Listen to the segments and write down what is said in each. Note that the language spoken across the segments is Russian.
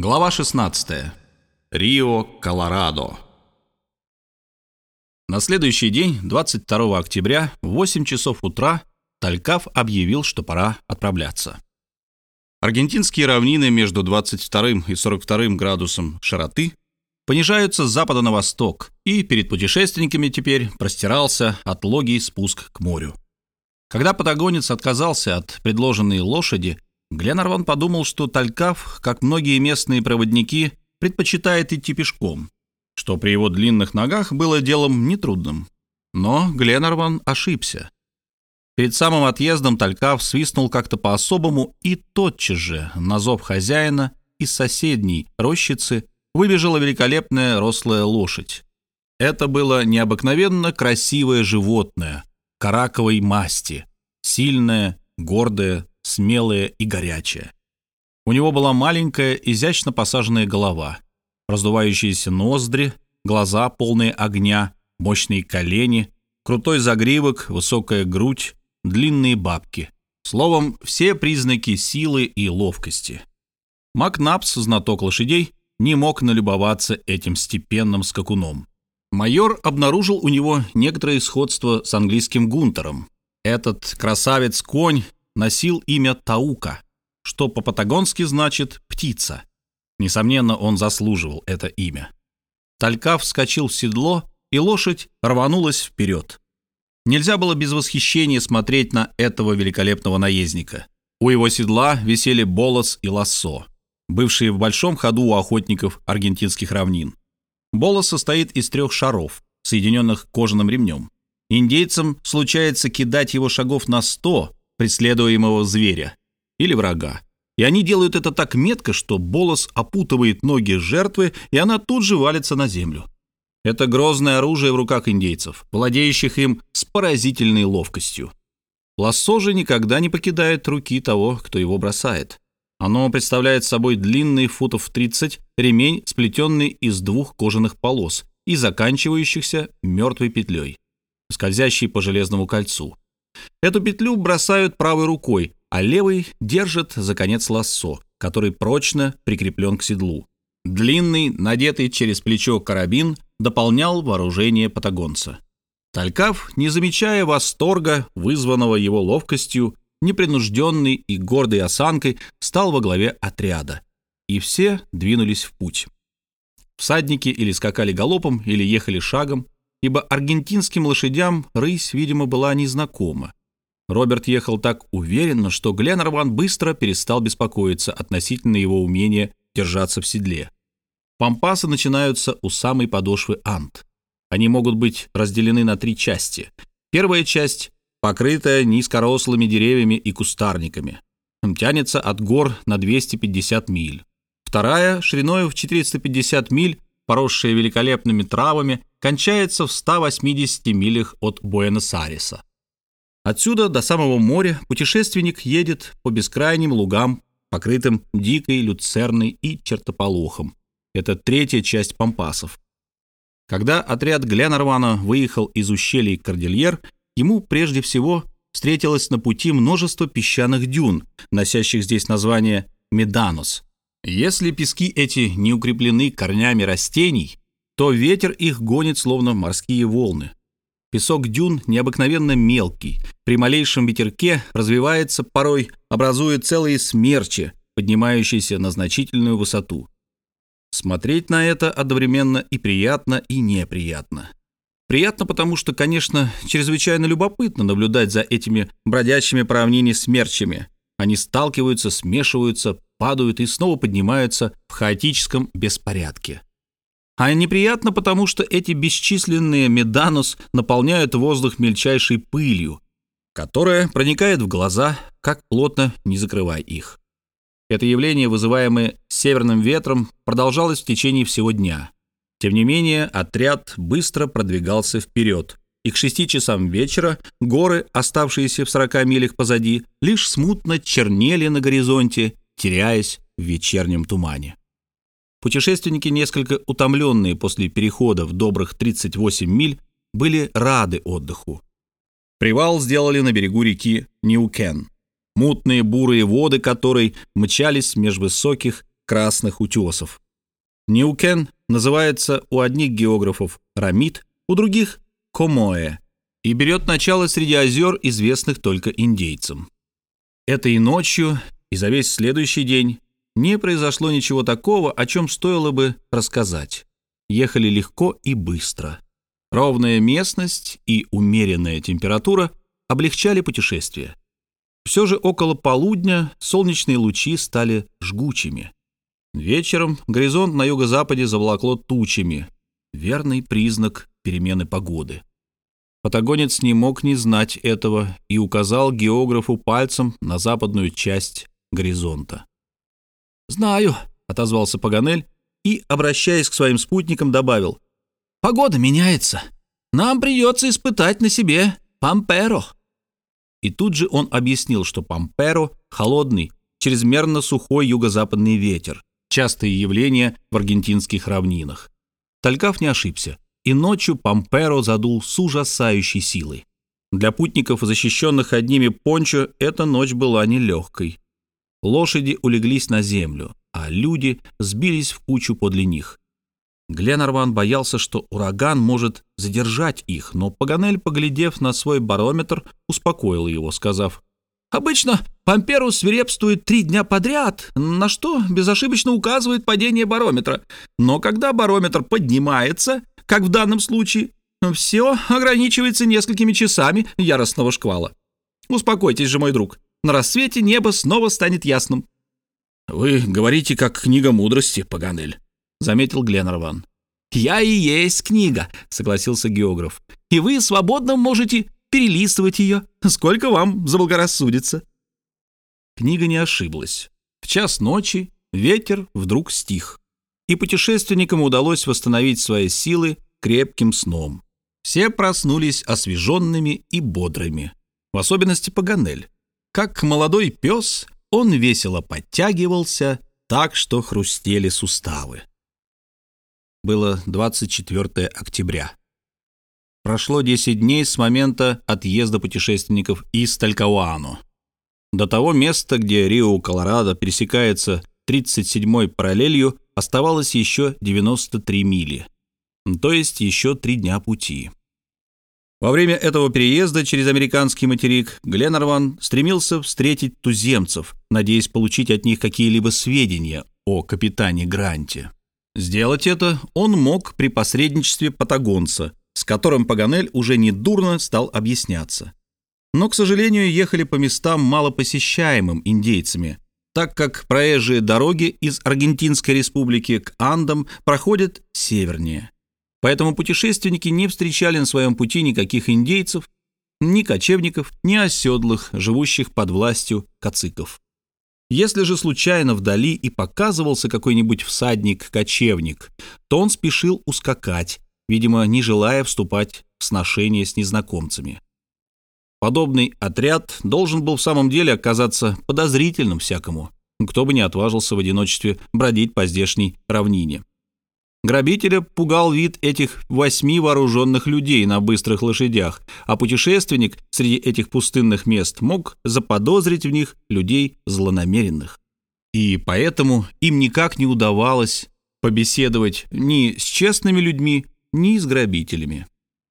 Глава 16. Рио, Колорадо. На следующий день, 22 октября, в 8 часов утра, Талькав объявил, что пора отправляться. Аргентинские равнины между 22 и 42 градусом широты понижаются с запада на восток, и перед путешественниками теперь простирался отлогий спуск к морю. Когда патагонец отказался от предложенной лошади, Гленарван подумал, что Талькав, как многие местные проводники, предпочитает идти пешком, что при его длинных ногах было делом нетрудным. Но Гленарван ошибся. Перед самым отъездом Талькав свистнул как-то по-особому, и тотчас же, на зов хозяина, из соседней рощицы выбежала великолепная рослая лошадь. Это было необыкновенно красивое животное, караковой масти, сильное, гордое, смелое и горячее. У него была маленькая, изящно посаженная голова, раздувающиеся ноздри, глаза полные огня, мощные колени, крутой загривок, высокая грудь, длинные бабки. Словом, все признаки силы и ловкости. Макнапс, знаток лошадей, не мог налюбоваться этим степенным скакуном. Майор обнаружил у него некоторое сходство с английским гунтером. Этот красавец-конь носил имя Таука, что по-патагонски значит «птица». Несомненно, он заслуживал это имя. Талькав вскочил в седло, и лошадь рванулась вперед. Нельзя было без восхищения смотреть на этого великолепного наездника. У его седла висели болос и лассо, бывшие в большом ходу у охотников аргентинских равнин. Болос состоит из трех шаров, соединенных кожаным ремнем. Индейцам случается кидать его шагов на сто, преследуемого зверя или врага. И они делают это так метко, что болос опутывает ноги жертвы, и она тут же валится на землю. Это грозное оружие в руках индейцев, владеющих им с поразительной ловкостью. Лассо же никогда не покидает руки того, кто его бросает. Оно представляет собой длинный футов 30 ремень, сплетенный из двух кожаных полос и заканчивающихся мертвой петлей, скользящей по железному кольцу. Эту петлю бросают правой рукой, а левый держит за конец лассо, который прочно прикреплен к седлу. Длинный, надетый через плечо карабин, дополнял вооружение патагонца. Талькав, не замечая восторга, вызванного его ловкостью, непринужденной и гордой осанкой, стал во главе отряда. И все двинулись в путь. Всадники или скакали галопом, или ехали шагом, ибо аргентинским лошадям рысь, видимо, была незнакома. Роберт ехал так уверенно, что Гленнерван быстро перестал беспокоиться относительно его умения держаться в седле. Пампасы начинаются у самой подошвы ант. Они могут быть разделены на три части. Первая часть покрытая низкорослыми деревьями и кустарниками. Тянется от гор на 250 миль. Вторая, шириной в 450 миль, поросшая великолепными травами, кончается в 180 милях от Буэнос-Айреса. Отсюда до самого моря путешественник едет по бескрайним лугам, покрытым дикой, люцерной и чертополохом. Это третья часть пампасов. Когда отряд Гленарвана выехал из ущелий Кордильер, ему прежде всего встретилось на пути множество песчаных дюн, носящих здесь название Меданус. Если пески эти не укреплены корнями растений, то ветер их гонит словно морские волны. Песок дюн необыкновенно мелкий, при малейшем ветерке развивается порой, образуя целые смерчи, поднимающиеся на значительную высоту. Смотреть на это одновременно и приятно, и неприятно. Приятно, потому что, конечно, чрезвычайно любопытно наблюдать за этими бродячими по равнине смерчами. Они сталкиваются, смешиваются, падают и снова поднимаются в хаотическом беспорядке. А неприятно, потому что эти бесчисленные меданус наполняют воздух мельчайшей пылью, которая проникает в глаза, как плотно не закрывая их. Это явление, вызываемое северным ветром, продолжалось в течение всего дня. Тем не менее, отряд быстро продвигался вперед, и к шести часам вечера горы, оставшиеся в 40 милях позади, лишь смутно чернели на горизонте, теряясь в вечернем тумане. Путешественники, несколько утомленные после перехода в добрых 38 миль, были рады отдыху. Привал сделали на берегу реки Ньюкен, мутные бурые воды которой мчались меж высоких красных утесов. Ньюкен называется у одних географов Рамид, у других – Комоэ, и берет начало среди озер, известных только индейцам. Этой ночью и за весь следующий день не произошло ничего такого, о чем стоило бы рассказать. Ехали легко и быстро. Ровная местность и умеренная температура облегчали путешествие. Все же около полудня солнечные лучи стали жгучими. Вечером горизонт на юго-западе заволокло тучами. Верный признак перемены погоды. Патагонец не мог не знать этого и указал географу пальцем на западную часть горизонта. «Знаю», — отозвался Паганель и, обращаясь к своим спутникам, добавил. «Погода меняется. Нам придется испытать на себе Памперо». И тут же он объяснил, что Памперо — холодный, чрезмерно сухой юго-западный ветер, частое явление в аргентинских равнинах. Талькав не ошибся и ночью Памперо задул с ужасающей силой. Для путников, защищенных одними пончо, эта ночь была нелегкой. Лошади улеглись на землю, а люди сбились в кучу подле них. Гленарван боялся, что ураган может задержать их, но Паганель, поглядев на свой барометр, успокоил его, сказав, «Обычно Памперу свирепствует три дня подряд, на что безошибочно указывает падение барометра. Но когда барометр поднимается, как в данном случае, все ограничивается несколькими часами яростного шквала. Успокойтесь же, мой друг. На рассвете небо снова станет ясным. «Вы говорите, как книга мудрости, Паганель», — заметил Гленнерван. «Я и есть книга», — согласился географ. «И вы свободно можете перелистывать ее, сколько вам заблагорассудится». Книга не ошиблась. В час ночи ветер вдруг стих и путешественникам удалось восстановить свои силы крепким сном. Все проснулись освеженными и бодрыми, в особенности Паганель. Как молодой пес, он весело подтягивался так, что хрустели суставы. Было 24 октября. Прошло 10 дней с момента отъезда путешественников из Талькауану. До того места, где Рио-Колорадо пересекается 37-й параллелью, оставалось еще 93 мили, то есть еще три дня пути. Во время этого переезда через американский материк Гленнерван стремился встретить туземцев, надеясь получить от них какие-либо сведения о капитане Гранте. Сделать это он мог при посредничестве патагонца, с которым Паганель уже недурно стал объясняться. Но, к сожалению, ехали по местам малопосещаемым индейцами, так как проезжие дороги из Аргентинской республики к Андам проходят севернее. Поэтому путешественники не встречали на своем пути никаких индейцев, ни кочевников, ни оседлых, живущих под властью кациков. Если же случайно вдали и показывался какой-нибудь всадник-кочевник, то он спешил ускакать, видимо, не желая вступать в сношение с незнакомцами. Подобный отряд должен был в самом деле оказаться подозрительным всякому, кто бы не отважился в одиночестве бродить по здешней равнине. Грабителя пугал вид этих восьми вооруженных людей на быстрых лошадях, а путешественник среди этих пустынных мест мог заподозрить в них людей злонамеренных. И поэтому им никак не удавалось побеседовать ни с честными людьми, ни с грабителями.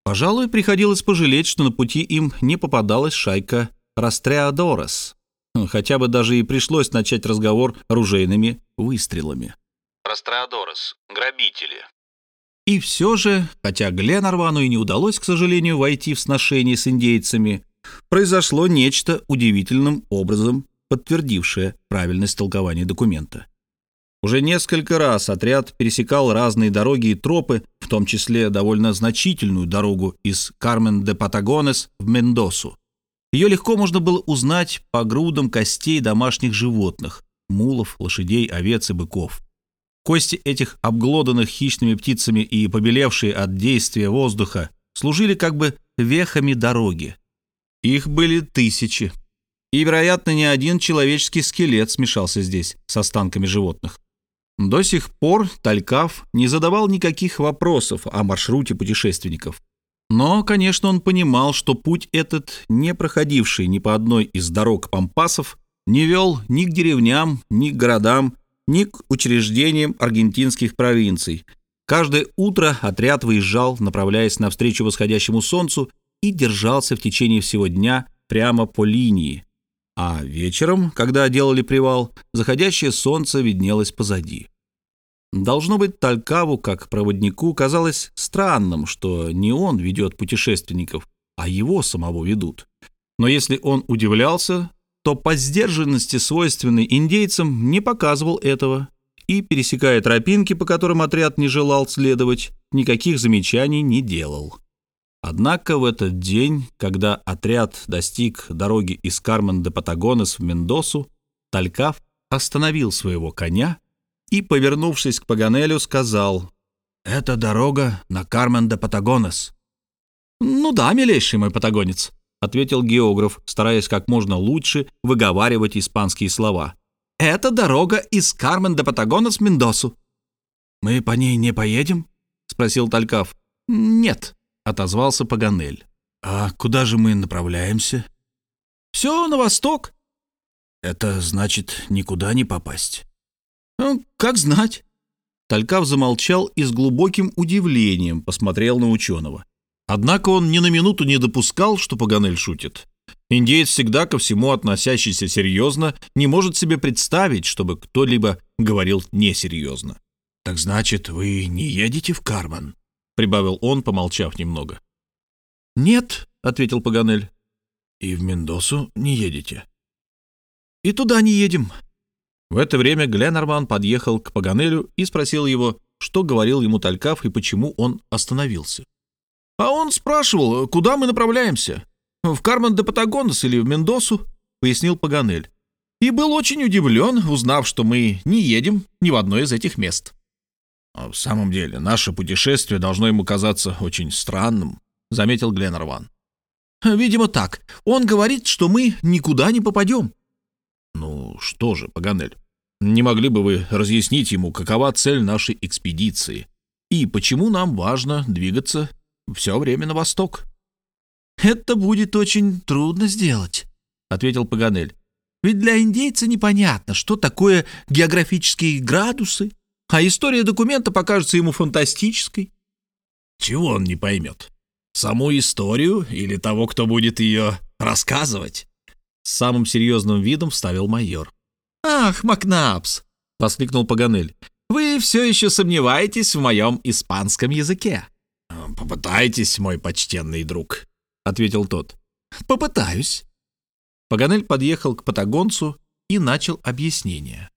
Пожалуй, приходилось пожалеть, что на пути им не попадалась шайка Растреадорес. Хотя бы даже и пришлось начать разговор ружейными выстрелами. Растреадорес. Грабители. И все же, хотя Гленарвану и не удалось, к сожалению, войти в сношение с индейцами, произошло нечто удивительным образом подтвердившее правильность толкования документа. Уже несколько раз отряд пересекал разные дороги и тропы, в том числе довольно значительную дорогу из Кармен-де-Патагонес в Мендосу. Ее легко можно было узнать по грудам костей домашних животных – мулов, лошадей, овец и быков. Кости этих обглоданных хищными птицами и побелевшие от действия воздуха служили как бы вехами дороги. Их были тысячи. И, вероятно, ни один человеческий скелет смешался здесь с останками животных. До сих пор Талькав не задавал никаких вопросов о маршруте путешественников. Но, конечно, он понимал, что путь этот, не проходивший ни по одной из дорог пампасов, не вел ни к деревням, ни к городам, ни к учреждениям аргентинских провинций. Каждое утро отряд выезжал, направляясь навстречу восходящему солнцу, и держался в течение всего дня прямо по линии. А вечером, когда делали привал, заходящее солнце виднелось позади. Должно быть, Талькаву, как проводнику, казалось странным, что не он ведет путешественников, а его самого ведут. Но если он удивлялся, то по сдержанности, свойственной индейцам, не показывал этого и, пересекая тропинки, по которым отряд не желал следовать, никаких замечаний не делал. Однако в этот день, когда отряд достиг дороги из Кармен де Патагонес в Мендосу, Талькав остановил своего коня и, повернувшись к Паганелю, сказал «Это дорога на Кармен де Патагонес». «Ну да, милейший мой патагонец», — ответил географ, стараясь как можно лучше выговаривать испанские слова. «Это дорога из Кармен де Патагонес в Мендосу». «Мы по ней не поедем?» — спросил Талькав. «Нет», — отозвался Паганель. «А куда же мы направляемся?» «Все на восток». «Это значит никуда не попасть?» «Ну, как знать». Талькав замолчал и с глубоким удивлением посмотрел на ученого. Однако он ни на минуту не допускал, что Паганель шутит. Индеец, всегда ко всему относящийся серьезно, не может себе представить, чтобы кто-либо говорил несерьезно. «Так значит, вы не едете в Карман?» — прибавил он, помолчав немного. «Нет», — ответил Паганель. «И в Мендосу не едете?» «И туда не едем». В это время Гленнерман подъехал к Паганелю и спросил его, что говорил ему Талькав и почему он остановился. А он спрашивал, куда мы направляемся? В Кармен де Патагонес или в Мендосу? Пояснил Паганель. И был очень удивлен, узнав, что мы не едем ни в одно из этих мест. «А «В самом деле, наше путешествие должно ему казаться очень странным», — заметил Гленнерван. «Видимо, так. Он говорит, что мы никуда не попадем». «Ну что же, Паганель, не могли бы вы разъяснить ему, какова цель нашей экспедиции и почему нам важно двигаться все время на восток». «Это будет очень трудно сделать», — ответил Паганель. «Ведь для индейца непонятно, что такое географические градусы, а история документа покажется ему фантастической». «Чего он не поймет? Саму историю или того, кто будет ее рассказывать?» С самым серьезным видом вставил майор. «Ах, Макнапс!» — воскликнул Паганель. «Вы все еще сомневаетесь в моем испанском языке?» «Попытайтесь, мой почтенный друг», — ответил тот. «Попытаюсь». Паганель подъехал к патагонцу и начал объяснение.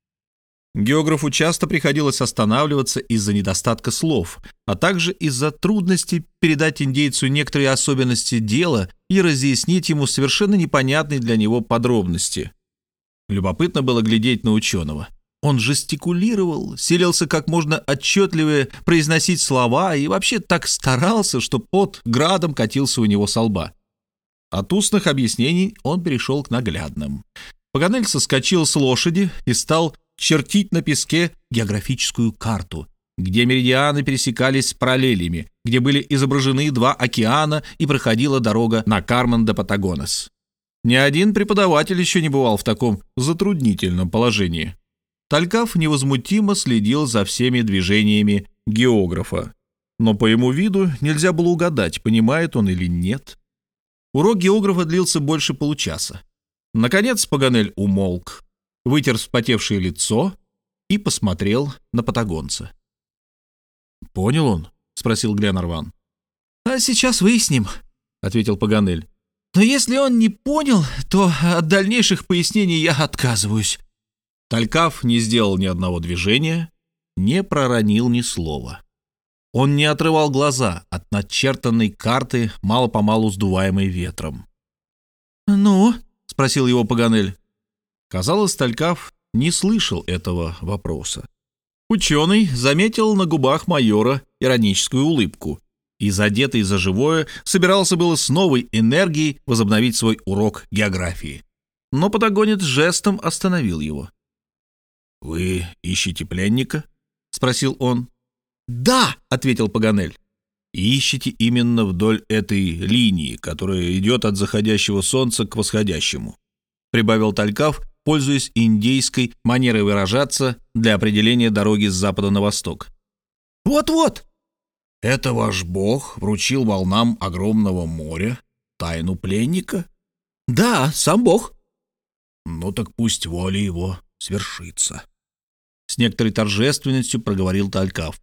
Географу часто приходилось останавливаться из-за недостатка слов, а также из-за трудности передать индейцу некоторые особенности дела и разъяснить ему совершенно непонятные для него подробности. Любопытно было глядеть на ученого — он жестикулировал, селился как можно отчетливее произносить слова и вообще так старался, что пот градом катился у него со лба. От устных объяснений он перешел к наглядным. Паганель соскочил с лошади и стал чертить на песке географическую карту, где меридианы пересекались с параллелями, где были изображены два океана и проходила дорога на Кармен де Патагонес. Ни один преподаватель еще не бывал в таком затруднительном положении. Талькав невозмутимо следил за всеми движениями географа, но по ему виду нельзя было угадать, понимает он или нет. Урок географа длился больше получаса. Наконец Паганель умолк, вытер вспотевшее лицо и посмотрел на патагонца. «Понял он?» — спросил Гленарван. «А сейчас выясним», — ответил Паганель. «Но если он не понял, то от дальнейших пояснений я отказываюсь». Талькав не сделал ни одного движения, не проронил ни слова. Он не отрывал глаза от начертанной карты, мало-помалу сдуваемой ветром. «Ну?» — спросил его Паганель. Казалось, Талькав не слышал этого вопроса. Ученый заметил на губах майора ироническую улыбку и, задетый за живое, собирался было с новой энергией возобновить свой урок географии. Но патагонец жестом остановил его. «Вы ищете пленника?» — спросил он. «Да!» — ответил Паганель. «Ищете именно вдоль этой линии, которая идет от заходящего солнца к восходящему», — прибавил Талькав пользуясь индейской манерой выражаться для определения дороги с запада на восток. «Вот-вот!» «Это ваш бог вручил волнам огромного моря тайну пленника?» «Да, сам бог». «Ну так пусть воля его свершится», — с некоторой торжественностью проговорил Талькав.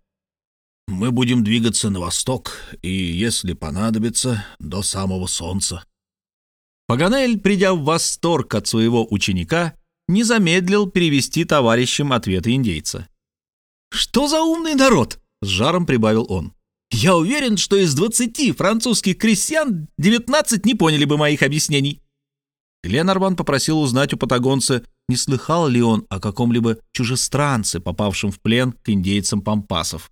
«Мы будем двигаться на восток, и, если понадобится, до самого солнца». Паганель, придя в восторг от своего ученика, не замедлил перевести товарищам ответы индейца. «Что за умный народ?» — с жаром прибавил он. «Я уверен, что из двадцати французских крестьян девятнадцать не поняли бы моих объяснений». Гленарван попросил узнать у патагонца, не слыхал ли он о каком-либо чужестранце, попавшем в плен к индейцам пампасов.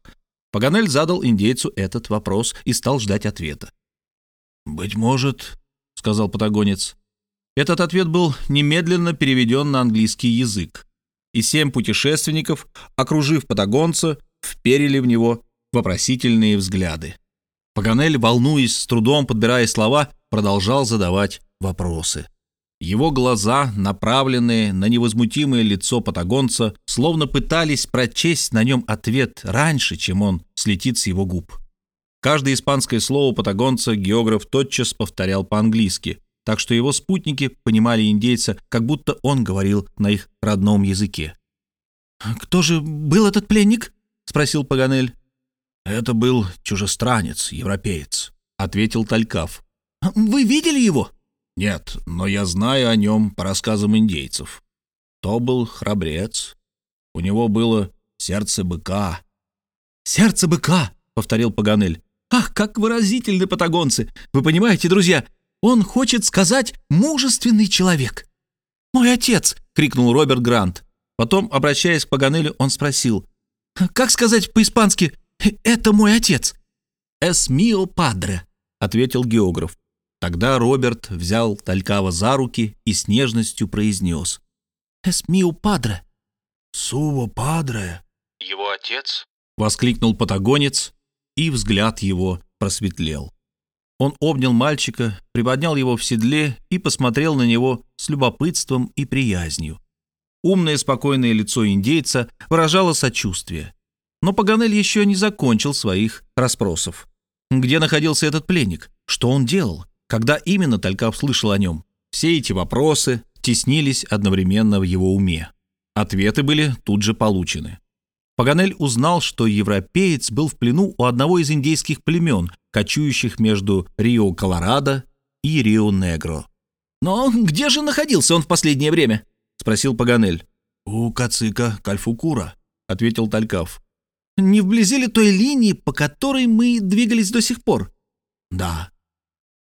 Паганель задал индейцу этот вопрос и стал ждать ответа. «Быть может, — сказал патагонец. Этот ответ был немедленно переведен на английский язык, и семь путешественников, окружив патагонца, вперили в него вопросительные взгляды. Паганель, волнуясь, с трудом подбирая слова, продолжал задавать вопросы. Его глаза, направленные на невозмутимое лицо патагонца, словно пытались прочесть на нем ответ раньше, чем он слетит с его губ. Каждое испанское слово патагонца географ тотчас повторял по-английски, так что его спутники понимали индейца, как будто он говорил на их родном языке. «Кто же был этот пленник?» — спросил Паганель. «Это был чужестранец, европеец», — ответил Талькав. «Вы видели его?» «Нет, но я знаю о нем по рассказам индейцев. То был храбрец. У него было сердце быка». «Сердце быка», — повторил Паганель. Ах, как выразительны патагонцы! Вы понимаете, друзья, он хочет сказать «мужественный человек». «Мой отец!» — крикнул Роберт Грант. Потом, обращаясь к Паганелю, он спросил. «Как сказать по-испански «это мой отец»?» «Es mio padre», — ответил географ. Тогда Роберт взял Талькава за руки и с нежностью произнес. «Es mio padre». «Суво падре». «Его отец?» — воскликнул патагонец, и взгляд его просветлел. Он обнял мальчика, приподнял его в седле и посмотрел на него с любопытством и приязнью. Умное спокойное лицо индейца выражало сочувствие. Но Паганель еще не закончил своих расспросов. Где находился этот пленник? Что он делал? Когда именно Талькав слышал о нем? Все эти вопросы теснились одновременно в его уме. Ответы были тут же получены. Паганель узнал, что европеец был в плену у одного из индейских племен, кочующих между Рио-Колорадо и Рио-Негро. «Но где же находился он в последнее время?» — спросил Паганель. «У Кацика Кальфукура», — ответил Талькав. «Не вблизи ли той линии, по которой мы двигались до сих пор?» «Да».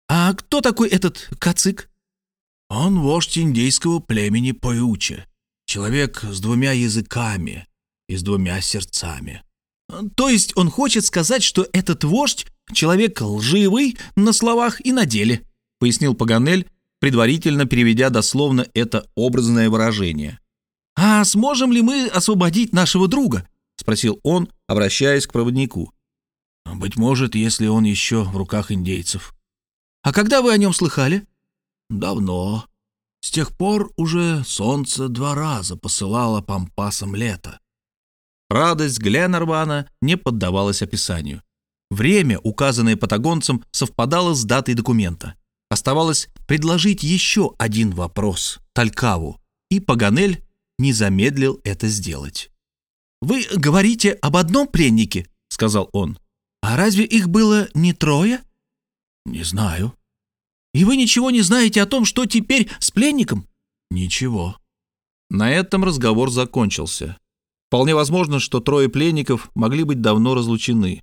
«А кто такой этот Кацик?» «Он вождь индейского племени Поюче, человек с двумя языками, и с двумя сердцами. То есть он хочет сказать, что этот вождь — человек лживый на словах и на деле, пояснил Паганель, предварительно переведя дословно это образное выражение. «А сможем ли мы освободить нашего друга?» — спросил он, обращаясь к проводнику. «Быть может, если он еще в руках индейцев». «А когда вы о нем слыхали?» «Давно. С тех пор уже солнце два раза посылало пампасам лето. Радость Гленнервана не поддавалась описанию. Время, указанное патагонцем, совпадало с датой документа. Оставалось предложить еще один вопрос Талькаву, и Паганель не замедлил это сделать. «Вы говорите об одном пленнике?» — сказал он. «А разве их было не трое?» «Не знаю». «И вы ничего не знаете о том, что теперь с пленником?» «Ничего». На этом разговор закончился. Вполне возможно, что трое пленников могли быть давно разлучены.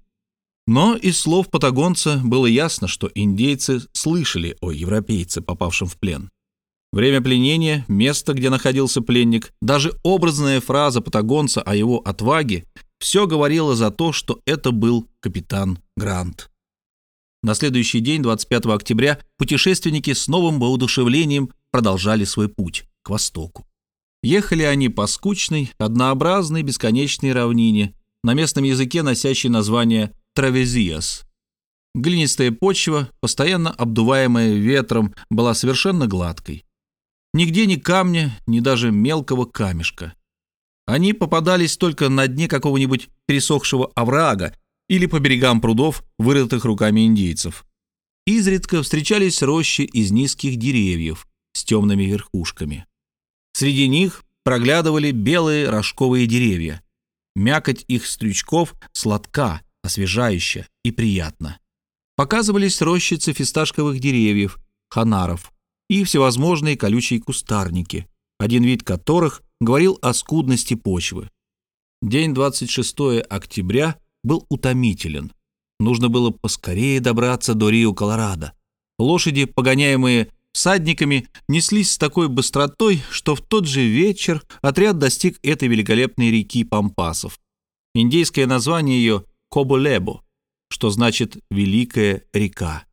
Но из слов патагонца было ясно, что индейцы слышали о европейце, попавшем в плен. Время пленения, место, где находился пленник, даже образная фраза патагонца о его отваге – все говорило за то, что это был капитан Грант. На следующий день, 25 октября, путешественники с новым воодушевлением продолжали свой путь к востоку. Ехали они по скучной, однообразной, бесконечной равнине, на местном языке носящей название Травезиас. Глинистая почва, постоянно обдуваемая ветром, была совершенно гладкой. Нигде ни камня, ни даже мелкого камешка. Они попадались только на дне какого-нибудь пересохшего оврага или по берегам прудов, вырытых руками индейцев. Изредка встречались рощи из низких деревьев с темными верхушками. Среди них проглядывали белые рожковые деревья. Мякоть их стрючков сладка, освежающая и приятна. Показывались рощицы фисташковых деревьев, ханаров и всевозможные колючие кустарники, один вид которых говорил о скудности почвы. День 26 октября был утомителен. Нужно было поскорее добраться до Рио-Колорадо. Лошади, погоняемые всадниками, неслись с такой быстротой, что в тот же вечер отряд достиг этой великолепной реки Пампасов. Индейское название ее — Коболебо, что значит «великая река».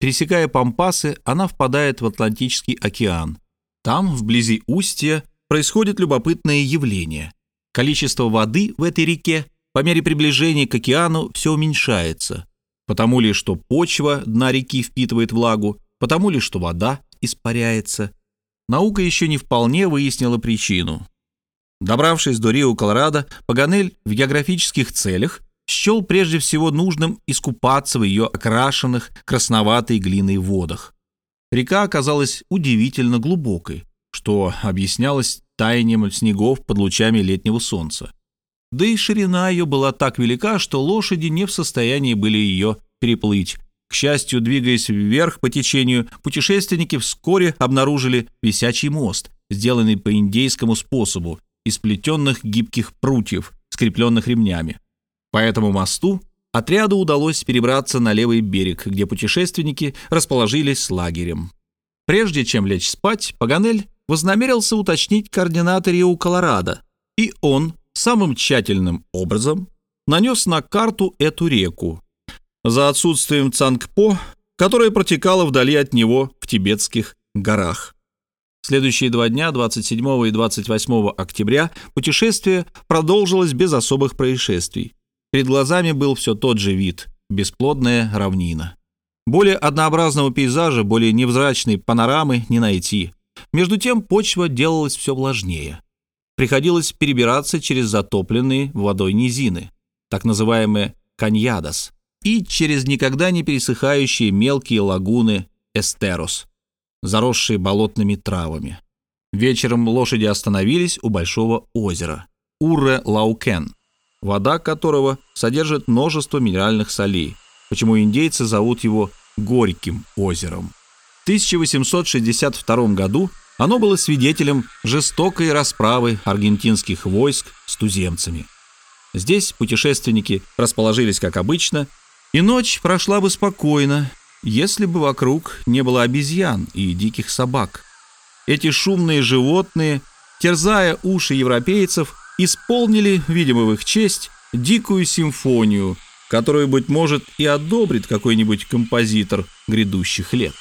Пересекая Пампасы, она впадает в Атлантический океан. Там, вблизи устья, происходит любопытное явление. Количество воды в этой реке по мере приближения к океану все уменьшается, потому ли, что почва дна реки впитывает влагу, потому ли, что вода испаряется. Наука еще не вполне выяснила причину. Добравшись до Рио-Колорадо, Паганель в географических целях счел прежде всего нужным искупаться в ее окрашенных красноватой глиной водах. Река оказалась удивительно глубокой, что объяснялось таянием снегов под лучами летнего солнца. Да и ширина ее была так велика, что лошади не в состоянии были ее переплыть. К счастью, двигаясь вверх по течению, путешественники вскоре обнаружили висячий мост, сделанный по индейскому способу, из плетенных гибких прутьев, скрепленных ремнями. По этому мосту отряду удалось перебраться на левый берег, где путешественники расположились с лагерем. Прежде чем лечь спать, Паганель вознамерился уточнить координаты Рио-Колорадо, и он самым тщательным образом нанес на карту эту реку, за отсутствием Цангпо, которая протекала вдали от него в тибетских горах. Следующие два дня, 27 и 28 октября, путешествие продолжилось без особых происшествий. Перед глазами был все тот же вид – бесплодная равнина. Более однообразного пейзажа, более невзрачной панорамы не найти. Между тем почва делалась все влажнее приходилось перебираться через затопленные водой низины, так называемые каньядос, и через никогда не пересыхающие мелкие лагуны эстерос, заросшие болотными травами. Вечером лошади остановились у большого озера Урре-Лаукен, вода которого содержит множество минеральных солей, почему индейцы зовут его Горьким озером. В 1862 году оно было свидетелем жестокой расправы аргентинских войск с туземцами. Здесь путешественники расположились как обычно, и ночь прошла бы спокойно, если бы вокруг не было обезьян и диких собак. Эти шумные животные, терзая уши европейцев, исполнили, видимо, в их честь, дикую симфонию, которую, быть может, и одобрит какой-нибудь композитор грядущих лет.